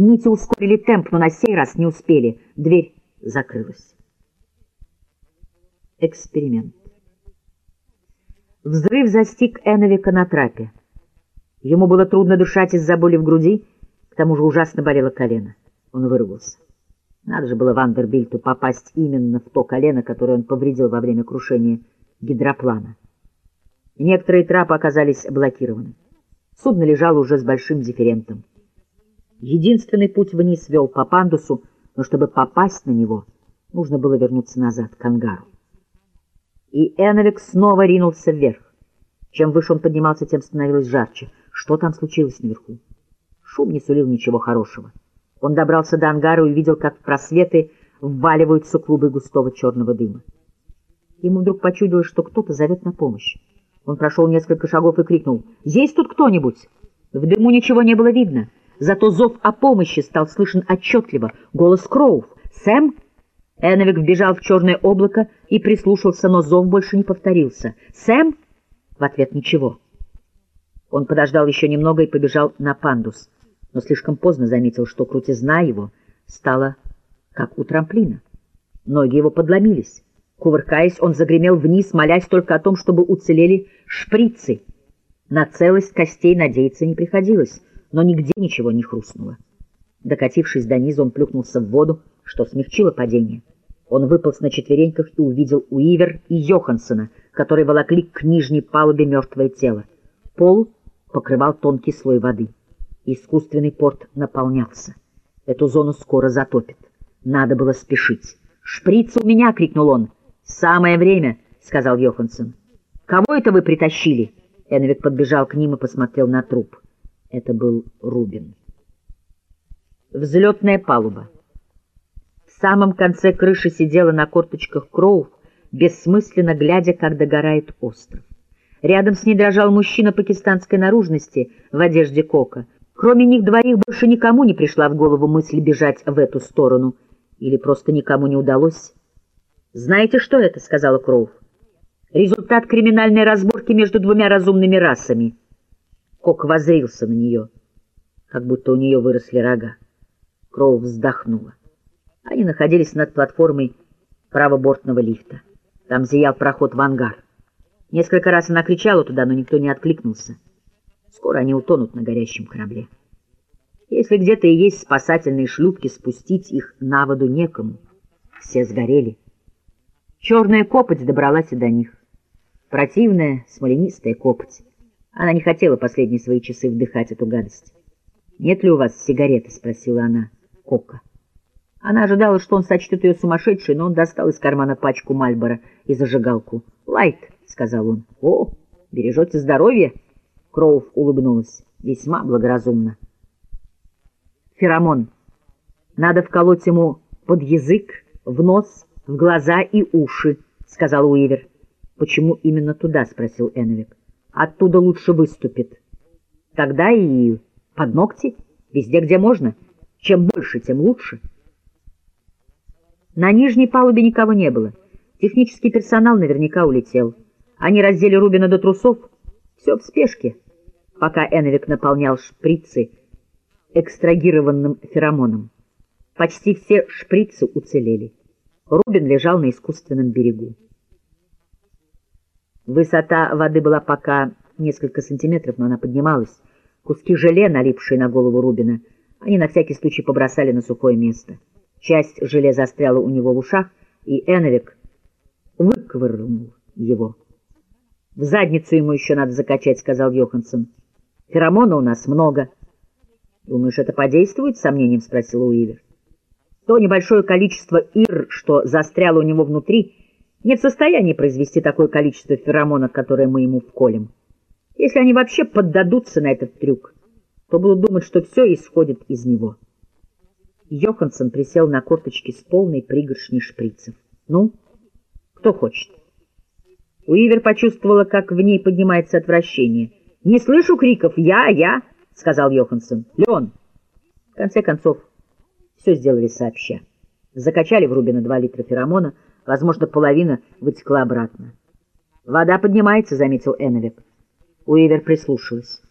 Нити ускорили темп, но на сей раз не успели. Дверь закрылась. Эксперимент. Взрыв застиг Эновика на трапе. Ему было трудно дышать из-за боли в груди, к тому же ужасно болело колено. Он вырвался. Надо же было Вандербильту попасть именно в то колено, которое он повредил во время крушения гидроплана. Некоторые трапы оказались блокированы. Судно лежало уже с большим дифферентом. Единственный путь вниз вел по пандусу, но чтобы попасть на него, нужно было вернуться назад, к ангару. И Эновик снова ринулся вверх. Чем выше он поднимался, тем становилось жарче. Что там случилось наверху? Шум не сулил ничего хорошего. Он добрался до ангара и увидел, как в просветы вваливаются клубы густого черного дыма. Ему вдруг почудилось, что кто-то зовет на помощь. Он прошел несколько шагов и крикнул «Есть тут кто-нибудь?» В дыму ничего не было видно. Зато зов о помощи стал слышен отчетливо. Голос Кроув. «Сэм?» Эновик вбежал в черное облако и прислушался, но зов больше не повторился. «Сэм?» В ответ ничего. Он подождал еще немного и побежал на пандус, но слишком поздно заметил, что крутизна его стала как у трамплина. Ноги его подломились. Кувыркаясь, он загремел вниз, молясь только о том, чтобы уцелели шприцы. На целость костей надеяться не приходилось но нигде ничего не хрустнуло. Докатившись до низа, он плюхнулся в воду, что смягчило падение. Он выполз на четвереньках и увидел Уивер и Йоханссона, которые волокли к нижней палубе мертвое тело. Пол покрывал тонкий слой воды. Искусственный порт наполнялся. Эту зону скоро затопит. Надо было спешить. «Шприц у меня!» — крикнул он. «Самое время!» — сказал Йоханссон. «Кого это вы притащили?» Эновик подбежал к ним и посмотрел на труп. Это был Рубин. Взлетная палуба. В самом конце крыши сидела на корточках Кроув, бессмысленно глядя, как догорает остров. Рядом с ней дрожал мужчина пакистанской наружности в одежде кока. Кроме них двоих больше никому не пришла в голову мысль бежать в эту сторону. Или просто никому не удалось. «Знаете, что это?» — сказала Кроув. «Результат криминальной разборки между двумя разумными расами». Кок возрился на нее, как будто у нее выросли рога. Кроу вздохнула. Они находились над платформой правобортного лифта. Там зиял проход в ангар. Несколько раз она кричала туда, но никто не откликнулся. Скоро они утонут на горящем корабле. Если где-то и есть спасательные шлюпки, спустить их на воду некому. Все сгорели. Черная копоть добралась и до них. Противная, смоленистая копоть. Она не хотела последние свои часы вдыхать эту гадость. «Нет ли у вас сигареты?» — спросила она Кока. Она ожидала, что он сочтет ее сумасшедшей, но он достал из кармана пачку Мальбора и зажигалку. «Лайт», — сказал он. «О, бережете здоровье?» Кроув улыбнулась. «Весьма благоразумно». «Феромон. Надо вколоть ему под язык, в нос, в глаза и уши», — сказал Уивер. «Почему именно туда?» — спросил Эновик. Оттуда лучше выступит. Тогда и под ногти, везде, где можно. Чем больше, тем лучше. На нижней палубе никого не было. Технический персонал наверняка улетел. Они раздели Рубина до трусов. Все в спешке, пока Эновик наполнял шприцы экстрагированным феромоном. Почти все шприцы уцелели. Рубин лежал на искусственном берегу. Высота воды была пока несколько сантиметров, но она поднималась. Куски желе, налипшие на голову Рубина, они на всякий случай побросали на сухое место. Часть желе застряла у него в ушах, и Эновик выковырнул его. — В задницу ему еще надо закачать, — сказал Йоханссон. — Феромона у нас много. — Думаешь, это подействует? — сомнением спросил Уивер. То небольшое количество ир, что застряло у него внутри, — не в состоянии произвести такое количество феромонов, которое мы ему вколем. Если они вообще поддадутся на этот трюк, то будут думать, что все исходит из него. Йоханссон присел на корточки с полной пригоршней шприцев. «Ну, кто хочет?» Уивер почувствовала, как в ней поднимается отвращение. «Не слышу криков «Я! Я!» — сказал Йоханссон. «Леон!» В конце концов, все сделали сообща. Закачали в Рубина два литра феромона — Возможно, половина вытекла обратно. «Вода поднимается», — заметил Эновик. Уивер прислушалась.